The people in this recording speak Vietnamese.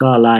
ก็อะไร